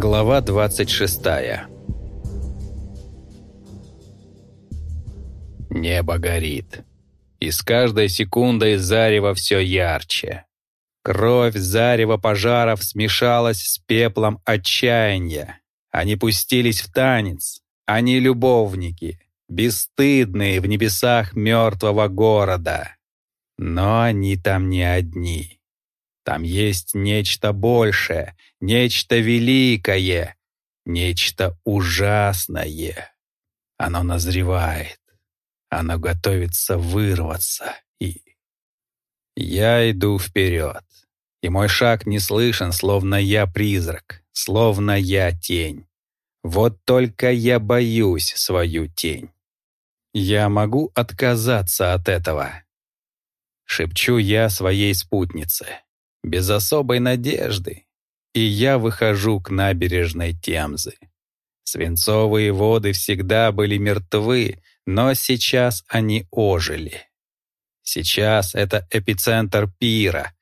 Глава 26 Небо горит. И с каждой секундой зарево все ярче. Кровь зарева пожаров смешалась с пеплом отчаяния. Они пустились в танец. Они любовники, бесстыдные в небесах мертвого города. Но они там не одни. Там есть нечто большее, нечто великое, нечто ужасное. Оно назревает, оно готовится вырваться, и... Я иду вперед, и мой шаг не слышен, словно я призрак, словно я тень. Вот только я боюсь свою тень. Я могу отказаться от этого. Шепчу я своей спутнице, без особой надежды, и я выхожу к набережной Темзы. Свинцовые воды всегда были мертвы, но сейчас они ожили. Сейчас это эпицентр пира.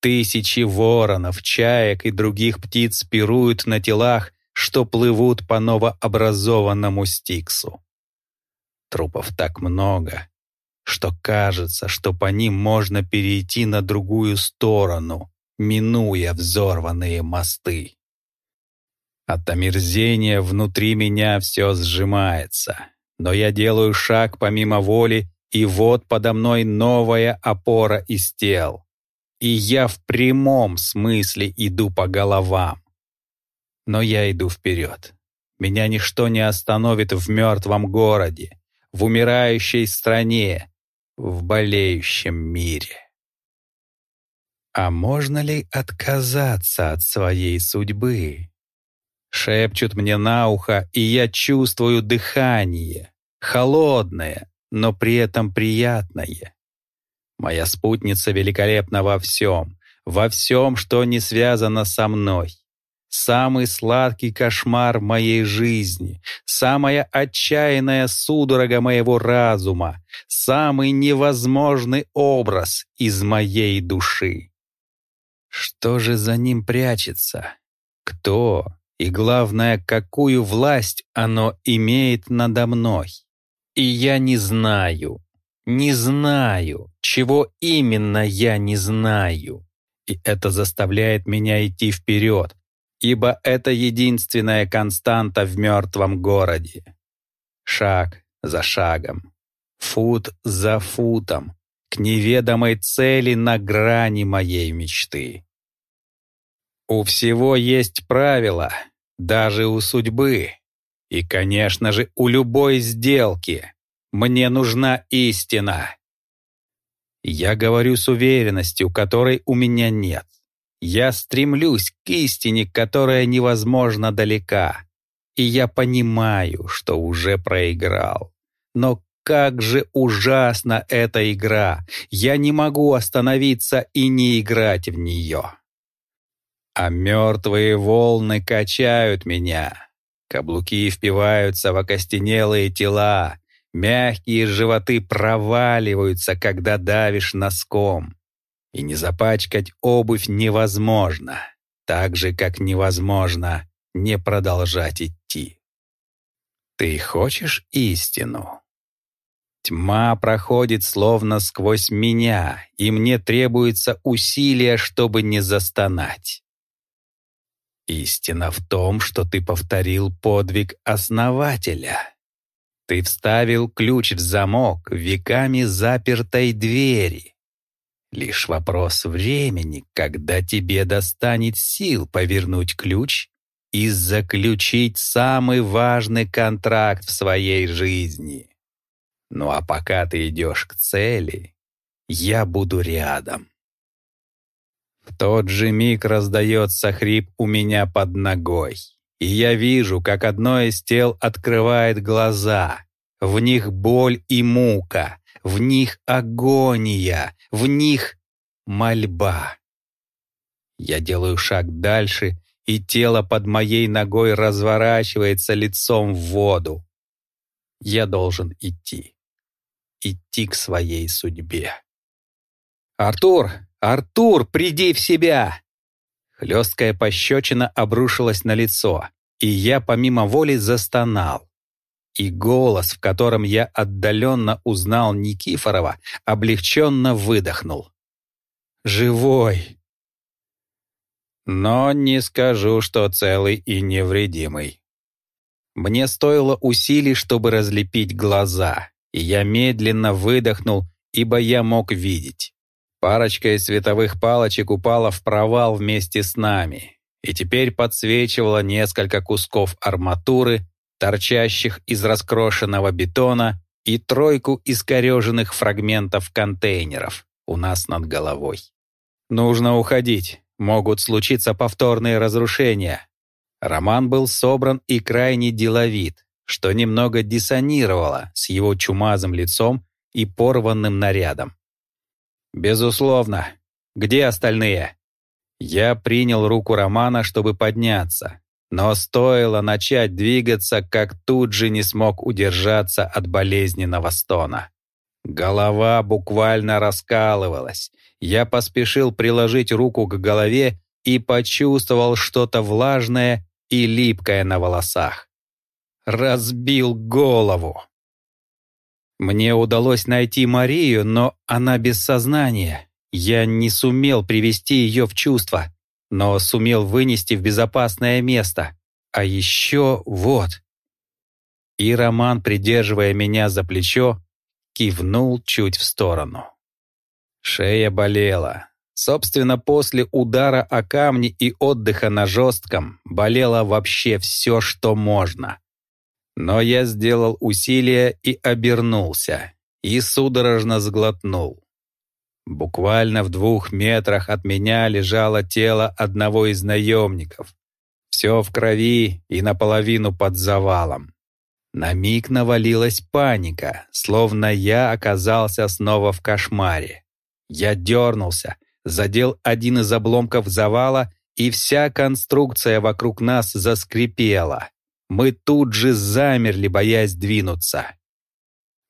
Тысячи воронов, чаек и других птиц пируют на телах, что плывут по новообразованному Стиксу. Трупов так много, что кажется, что по ним можно перейти на другую сторону, минуя взорванные мосты. От омерзения внутри меня все сжимается, но я делаю шаг помимо воли, и вот подо мной новая опора из тел. И я в прямом смысле иду по головам. Но я иду вперед. Меня ничто не остановит в мертвом городе, в умирающей стране, в болеющем мире. А можно ли отказаться от своей судьбы? Шепчут мне на ухо, и я чувствую дыхание, холодное, но при этом приятное. Моя спутница великолепна во всем, во всем, что не связано со мной. Самый сладкий кошмар моей жизни, самая отчаянная судорога моего разума, самый невозможный образ из моей души. Что же за ним прячется? Кто? И главное, какую власть оно имеет надо мной? И я не знаю, не знаю, чего именно я не знаю. И это заставляет меня идти вперед, ибо это единственная константа в мертвом городе. Шаг за шагом, фут за футом, к неведомой цели на грани моей мечты. У всего есть правила, даже у судьбы. И, конечно же, у любой сделки. Мне нужна истина. Я говорю с уверенностью, которой у меня нет. Я стремлюсь к истине, которая невозможно далека. И я понимаю, что уже проиграл. Но как же ужасна эта игра! Я не могу остановиться и не играть в нее а мертвые волны качают меня. Каблуки впиваются в окостенелые тела, мягкие животы проваливаются, когда давишь носком. И не запачкать обувь невозможно, так же, как невозможно не продолжать идти. Ты хочешь истину? Тьма проходит словно сквозь меня, и мне требуется усилие, чтобы не застонать. Истина в том, что ты повторил подвиг основателя. Ты вставил ключ в замок веками запертой двери. Лишь вопрос времени, когда тебе достанет сил повернуть ключ и заключить самый важный контракт в своей жизни. Ну а пока ты идешь к цели, я буду рядом. В тот же миг раздается хрип у меня под ногой, и я вижу, как одно из тел открывает глаза. В них боль и мука, в них агония, в них мольба. Я делаю шаг дальше, и тело под моей ногой разворачивается лицом в воду. Я должен идти. Идти к своей судьбе. «Артур! Артур, приди в себя!» Хлесткая пощечина обрушилась на лицо, и я помимо воли застонал. И голос, в котором я отдаленно узнал Никифорова, облегченно выдохнул. «Живой!» Но не скажу, что целый и невредимый. Мне стоило усилий, чтобы разлепить глаза, и я медленно выдохнул, ибо я мог видеть. Парочка из световых палочек упала в провал вместе с нами, и теперь подсвечивала несколько кусков арматуры, торчащих из раскрошенного бетона, и тройку искореженных фрагментов контейнеров у нас над головой. Нужно уходить, могут случиться повторные разрушения. Роман был собран и крайне деловит, что немного диссонировало с его чумазым лицом и порванным нарядом. «Безусловно. Где остальные?» Я принял руку Романа, чтобы подняться, но стоило начать двигаться, как тут же не смог удержаться от болезненного стона. Голова буквально раскалывалась. Я поспешил приложить руку к голове и почувствовал что-то влажное и липкое на волосах. Разбил голову. Мне удалось найти Марию, но она без сознания. Я не сумел привести ее в чувство, но сумел вынести в безопасное место. А еще вот. И Роман, придерживая меня за плечо, кивнул чуть в сторону. Шея болела. Собственно, после удара о камни и отдыха на жестком болело вообще все, что можно. Но я сделал усилие и обернулся, и судорожно сглотнул. Буквально в двух метрах от меня лежало тело одного из наемников. Все в крови и наполовину под завалом. На миг навалилась паника, словно я оказался снова в кошмаре. Я дернулся, задел один из обломков завала, и вся конструкция вокруг нас заскрипела. Мы тут же замерли, боясь двинуться.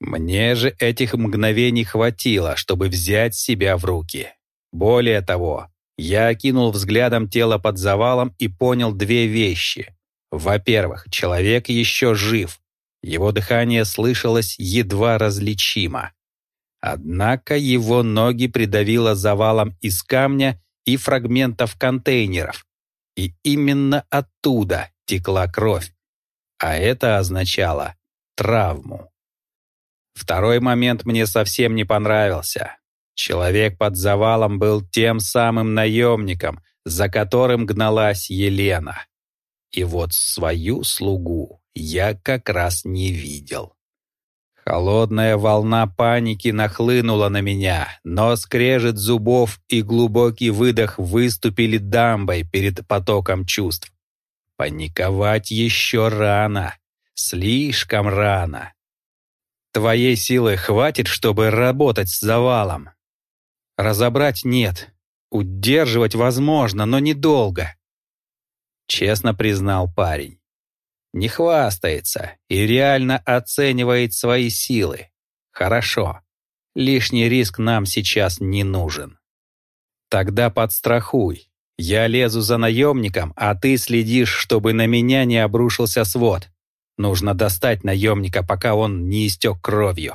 Мне же этих мгновений хватило, чтобы взять себя в руки. Более того, я окинул взглядом тело под завалом и понял две вещи. Во-первых, человек еще жив. Его дыхание слышалось едва различимо. Однако его ноги придавило завалом из камня и фрагментов контейнеров. И именно оттуда текла кровь а это означало травму. Второй момент мне совсем не понравился. Человек под завалом был тем самым наемником, за которым гналась Елена. И вот свою слугу я как раз не видел. Холодная волна паники нахлынула на меня, но скрежет зубов и глубокий выдох выступили дамбой перед потоком чувств. Паниковать еще рано. Слишком рано. Твоей силы хватит, чтобы работать с завалом. Разобрать нет. Удерживать возможно, но недолго. Честно признал парень. Не хвастается и реально оценивает свои силы. Хорошо. Лишний риск нам сейчас не нужен. Тогда подстрахуй. Я лезу за наемником, а ты следишь, чтобы на меня не обрушился свод. Нужно достать наемника, пока он не истек кровью.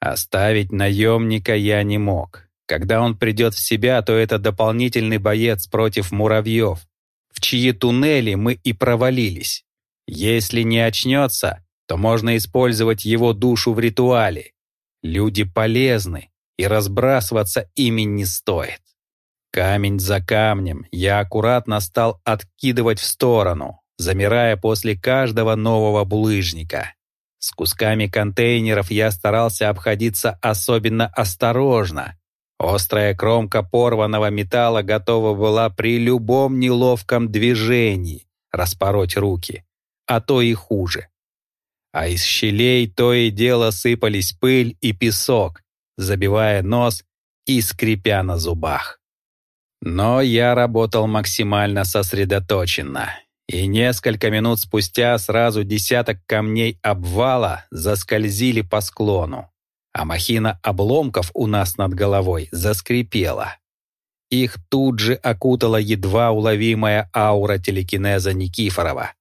Оставить наемника я не мог. Когда он придет в себя, то это дополнительный боец против муравьев, в чьи туннели мы и провалились. Если не очнется, то можно использовать его душу в ритуале. Люди полезны, и разбрасываться ими не стоит. Камень за камнем я аккуратно стал откидывать в сторону, замирая после каждого нового булыжника. С кусками контейнеров я старался обходиться особенно осторожно. Острая кромка порванного металла готова была при любом неловком движении распороть руки, а то и хуже. А из щелей то и дело сыпались пыль и песок, забивая нос и скрипя на зубах. Но я работал максимально сосредоточенно, и несколько минут спустя сразу десяток камней обвала заскользили по склону, а махина обломков у нас над головой заскрипела. их тут же окутала едва уловимая аура телекинеза Никифорова.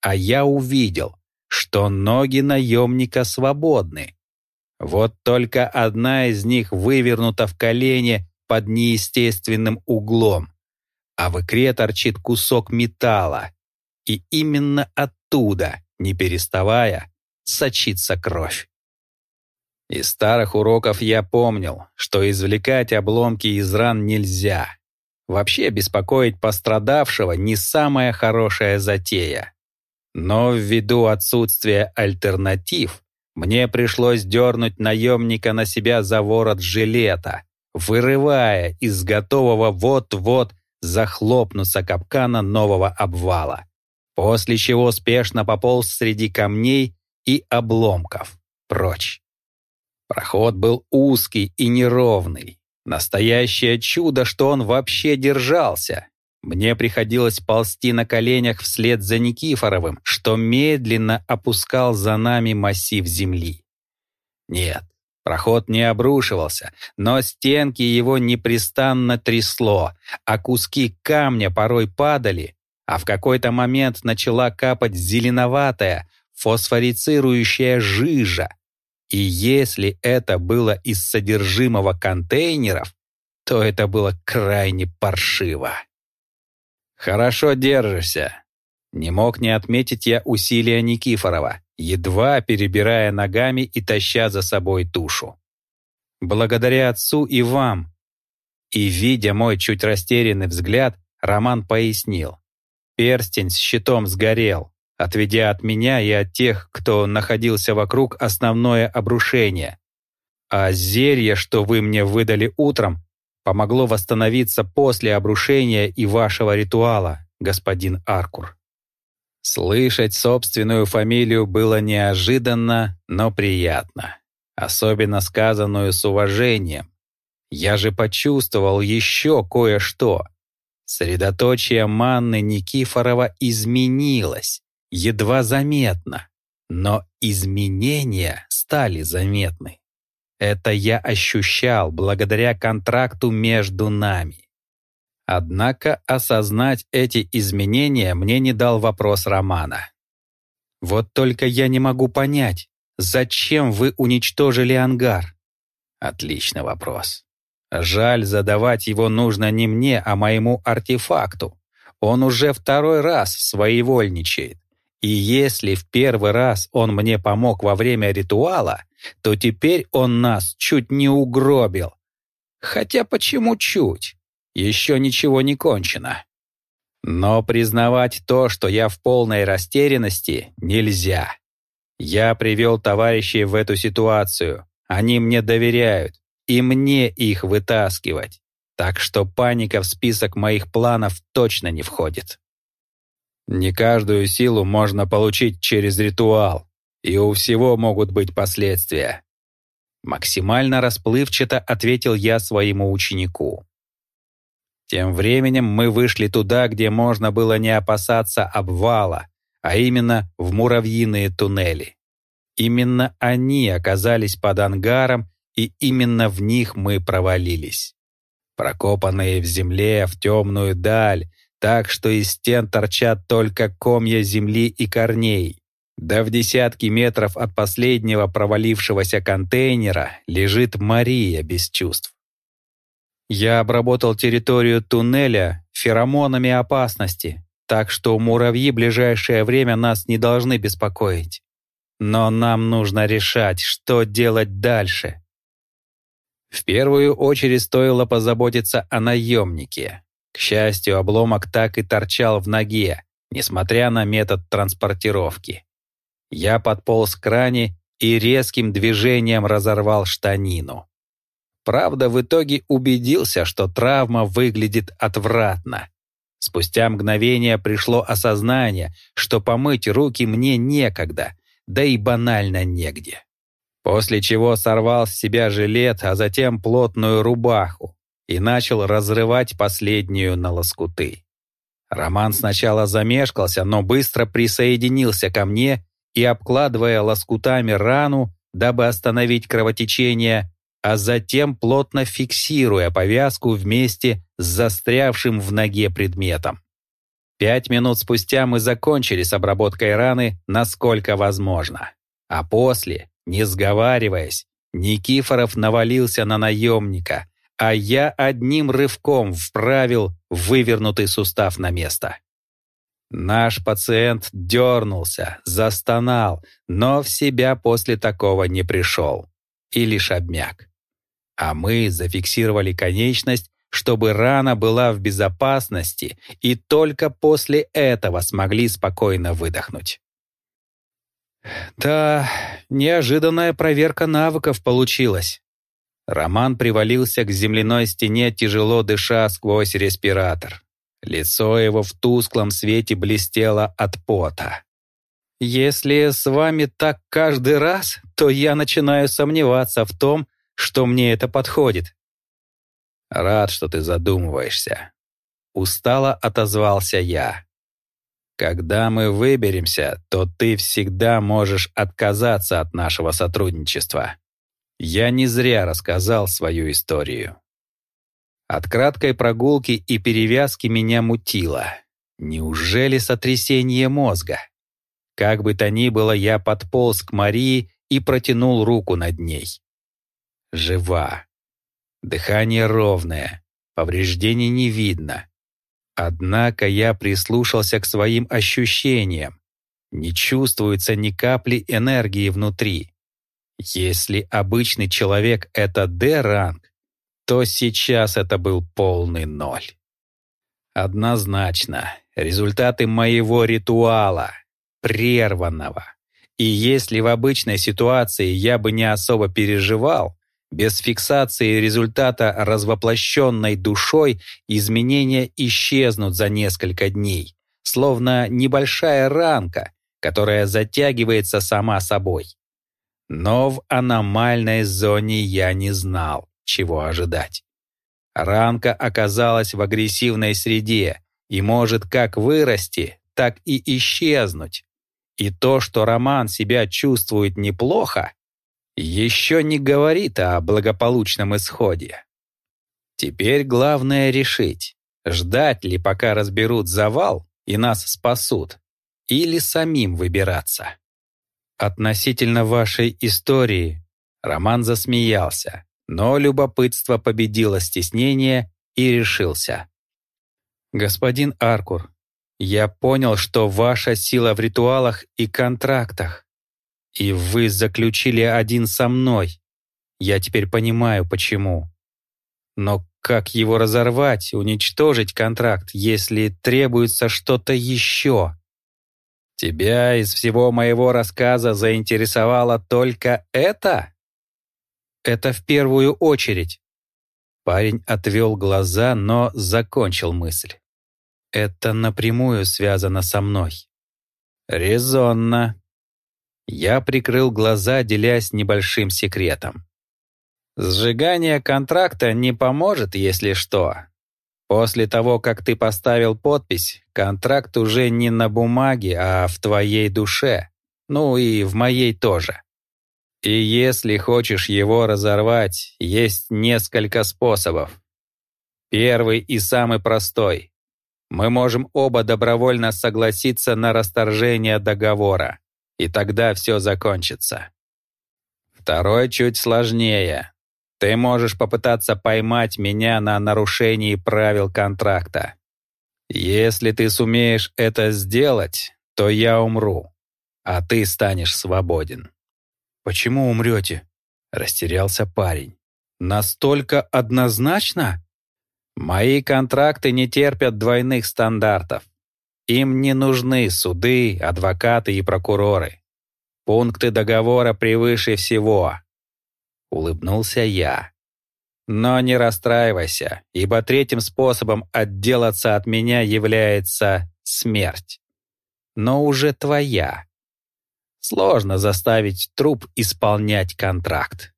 А я увидел, что ноги наемника свободны. Вот только одна из них вывернута в колени под неестественным углом, а в икре торчит кусок металла. И именно оттуда, не переставая, сочится кровь. Из старых уроков я помнил, что извлекать обломки из ран нельзя. Вообще беспокоить пострадавшего не самая хорошая затея. Но ввиду отсутствия альтернатив, мне пришлось дернуть наемника на себя за ворот жилета, вырывая из готового вот-вот захлопнуться капкана нового обвала, после чего спешно пополз среди камней и обломков прочь. Проход был узкий и неровный. Настоящее чудо, что он вообще держался. Мне приходилось ползти на коленях вслед за Никифоровым, что медленно опускал за нами массив земли. Нет, проход не обрушивался, но стенки его непрестанно трясло, а куски камня порой падали, а в какой-то момент начала капать зеленоватая, фосфорицирующая жижа. И если это было из содержимого контейнеров, то это было крайне паршиво. «Хорошо держишься». Не мог не отметить я усилия Никифорова, едва перебирая ногами и таща за собой тушу. «Благодаря отцу и вам». И, видя мой чуть растерянный взгляд, Роман пояснил. Перстень с щитом сгорел, отведя от меня и от тех, кто находился вокруг, основное обрушение. А зелье, что вы мне выдали утром, помогло восстановиться после обрушения и вашего ритуала, господин Аркур. Слышать собственную фамилию было неожиданно, но приятно. Особенно сказанную с уважением. Я же почувствовал еще кое-что. Средоточие манны Никифорова изменилось, едва заметно, но изменения стали заметны. Это я ощущал благодаря контракту между нами. Однако осознать эти изменения мне не дал вопрос Романа. «Вот только я не могу понять, зачем вы уничтожили ангар?» Отличный вопрос. Жаль, задавать его нужно не мне, а моему артефакту. Он уже второй раз своевольничает. И если в первый раз он мне помог во время ритуала, то теперь он нас чуть не угробил. Хотя почему чуть? Еще ничего не кончено. Но признавать то, что я в полной растерянности, нельзя. Я привел товарищей в эту ситуацию. Они мне доверяют, и мне их вытаскивать. Так что паника в список моих планов точно не входит. Не каждую силу можно получить через ритуал, и у всего могут быть последствия. Максимально расплывчато ответил я своему ученику. Тем временем мы вышли туда, где можно было не опасаться обвала, а именно в муравьиные туннели. Именно они оказались под ангаром, и именно в них мы провалились. Прокопанные в земле в темную даль, так что из стен торчат только комья земли и корней. Да в десятки метров от последнего провалившегося контейнера лежит Мария без чувств. Я обработал территорию туннеля феромонами опасности, так что муравьи в ближайшее время нас не должны беспокоить. Но нам нужно решать, что делать дальше. В первую очередь стоило позаботиться о наемнике, к счастью, обломок так и торчал в ноге, несмотря на метод транспортировки. Я подполз к ране и резким движением разорвал штанину. Правда, в итоге убедился, что травма выглядит отвратно. Спустя мгновение пришло осознание, что помыть руки мне некогда, да и банально негде. После чего сорвал с себя жилет, а затем плотную рубаху, и начал разрывать последнюю на лоскуты. Роман сначала замешкался, но быстро присоединился ко мне и, обкладывая лоскутами рану, дабы остановить кровотечение, а затем плотно фиксируя повязку вместе с застрявшим в ноге предметом. Пять минут спустя мы закончили с обработкой раны насколько возможно. А после, не сговариваясь, Никифоров навалился на наемника, а я одним рывком вправил вывернутый сустав на место. Наш пациент дернулся, застонал, но в себя после такого не пришел и лишь обмяк. А мы зафиксировали конечность, чтобы рана была в безопасности, и только после этого смогли спокойно выдохнуть. Да, неожиданная проверка навыков получилась. Роман привалился к земляной стене, тяжело дыша сквозь респиратор. Лицо его в тусклом свете блестело от пота. «Если с вами так каждый раз, то я начинаю сомневаться в том, что мне это подходит». «Рад, что ты задумываешься». Устало отозвался я. «Когда мы выберемся, то ты всегда можешь отказаться от нашего сотрудничества. Я не зря рассказал свою историю. От краткой прогулки и перевязки меня мутило. Неужели сотрясение мозга? Как бы то ни было, я подполз к Марии и протянул руку над ней. Жива. Дыхание ровное, повреждений не видно. Однако я прислушался к своим ощущениям. Не чувствуется ни капли энергии внутри. Если обычный человек — это Д-ранг, то сейчас это был полный ноль. Однозначно, результаты моего ритуала, прерванного. И если в обычной ситуации я бы не особо переживал, без фиксации результата развоплощенной душой изменения исчезнут за несколько дней, словно небольшая ранка, которая затягивается сама собой. Но в аномальной зоне я не знал, чего ожидать. Ранка оказалась в агрессивной среде и может как вырасти, так и исчезнуть. И то, что Роман себя чувствует неплохо, еще не говорит о благополучном исходе. Теперь главное решить, ждать ли, пока разберут завал и нас спасут, или самим выбираться. Относительно вашей истории Роман засмеялся, но любопытство победило стеснение и решился. «Господин Аркур, я понял, что ваша сила в ритуалах и контрактах. И вы заключили один со мной. Я теперь понимаю, почему. Но как его разорвать, уничтожить контракт, если требуется что-то еще?» Тебя из всего моего рассказа заинтересовало только это? Это в первую очередь. Парень отвел глаза, но закончил мысль. Это напрямую связано со мной. Резонно. Я прикрыл глаза, делясь небольшим секретом. Сжигание контракта не поможет, если что. После того, как ты поставил подпись, контракт уже не на бумаге, а в твоей душе. Ну и в моей тоже. И если хочешь его разорвать, есть несколько способов. Первый и самый простой. Мы можем оба добровольно согласиться на расторжение договора, и тогда все закончится. Второй чуть сложнее. Ты можешь попытаться поймать меня на нарушении правил контракта. Если ты сумеешь это сделать, то я умру, а ты станешь свободен. Почему умрете? Растерялся парень. Настолько однозначно? Мои контракты не терпят двойных стандартов. Им не нужны суды, адвокаты и прокуроры. Пункты договора превыше всего, улыбнулся я. Но не расстраивайся, ибо третьим способом отделаться от меня является смерть. Но уже твоя. Сложно заставить труп исполнять контракт.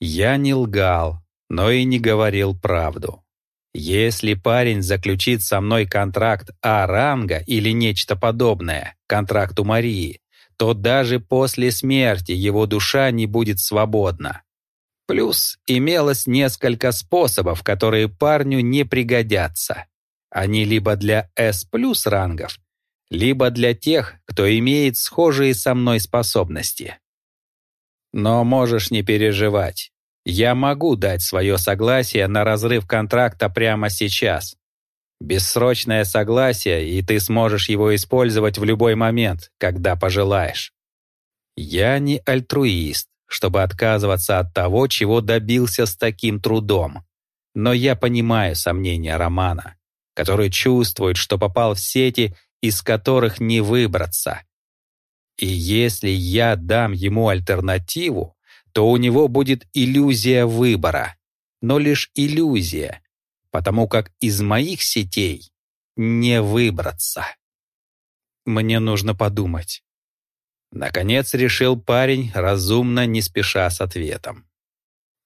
Я не лгал, но и не говорил правду. Если парень заключит со мной контракт А-ранга или нечто подобное, контракту Марии, то даже после смерти его душа не будет свободна. Плюс имелось несколько способов, которые парню не пригодятся. Они либо для S плюс рангов, либо для тех, кто имеет схожие со мной способности. Но можешь не переживать. Я могу дать свое согласие на разрыв контракта прямо сейчас. Бессрочное согласие, и ты сможешь его использовать в любой момент, когда пожелаешь. Я не альтруист, чтобы отказываться от того, чего добился с таким трудом. Но я понимаю сомнения Романа, который чувствует, что попал в сети, из которых не выбраться. И если я дам ему альтернативу, то у него будет иллюзия выбора, но лишь иллюзия, потому как из моих сетей не выбраться. Мне нужно подумать. Наконец решил парень, разумно не спеша с ответом.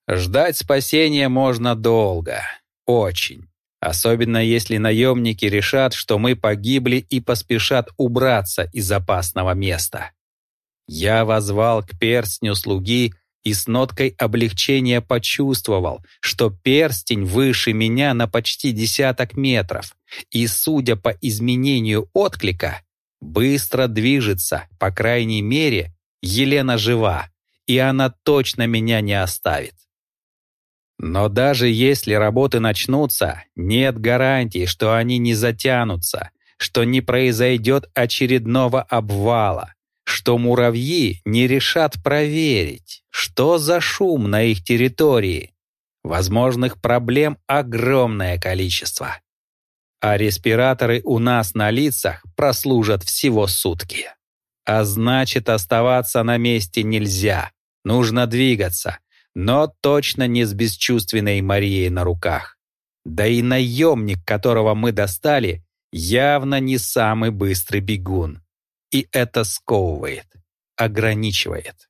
Ждать спасения можно долго, очень. Особенно если наемники решат, что мы погибли и поспешат убраться из опасного места. Я возвал к перстню слуги и с ноткой облегчения почувствовал, что перстень выше меня на почти десяток метров, и, судя по изменению отклика, быстро движется, по крайней мере, Елена жива, и она точно меня не оставит. Но даже если работы начнутся, нет гарантий, что они не затянутся, что не произойдет очередного обвала, что муравьи не решат проверить, что за шум на их территории. Возможных проблем огромное количество. А респираторы у нас на лицах прослужат всего сутки. А значит, оставаться на месте нельзя. Нужно двигаться, но точно не с бесчувственной Марией на руках. Да и наемник, которого мы достали, явно не самый быстрый бегун. И это сковывает, ограничивает.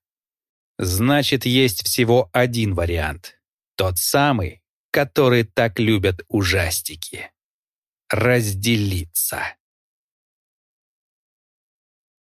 Значит, есть всего один вариант. Тот самый, который так любят ужастики. Разделиться.